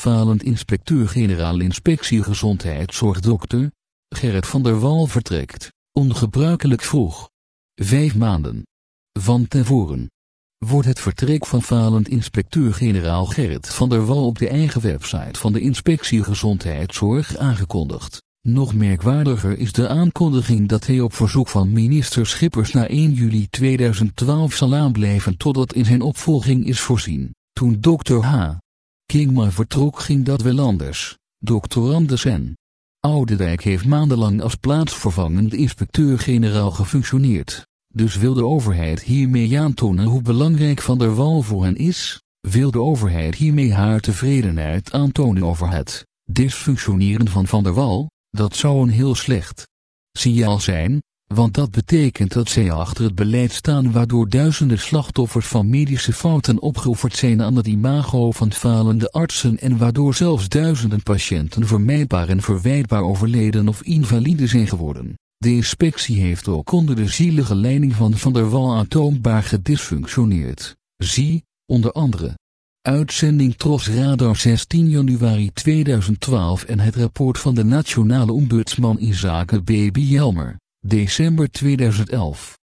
falend inspecteur-generaal inspectie gezondheidszorg dokter Gerrit van der Wal vertrekt, ongebruikelijk vroeg. Vijf maanden. Van tevoren wordt het vertrek van falend inspecteur-generaal Gerrit van der Wal op de eigen website van de inspectie gezondheidszorg aangekondigd. Nog merkwaardiger is de aankondiging dat hij op verzoek van minister Schippers na 1 juli 2012 zal aanblijven totdat in zijn opvolging is voorzien. Toen Dr. H. Kingma vertrok ging dat wel anders. Dr. Andersen. Oudedijk heeft maandenlang als plaatsvervangend inspecteur-generaal gefunctioneerd. Dus wil de overheid hiermee aantonen hoe belangrijk Van der Wal voor hen is? Wil de overheid hiermee haar tevredenheid aantonen over het dysfunctioneren van Van der Wal? Dat zou een heel slecht signaal zijn, want dat betekent dat zij achter het beleid staan waardoor duizenden slachtoffers van medische fouten opgeofferd zijn aan het imago van falende artsen en waardoor zelfs duizenden patiënten vermijdbaar en verwijtbaar overleden of invalide zijn geworden. De inspectie heeft ook onder de zielige leiding van Van der Wal aantoonbaar gedysfunctioneerd. Zie, onder andere, Uitzending Tros Radar 16 januari 2012 en het rapport van de Nationale Ombudsman in zaken Baby Jelmer, december 2011.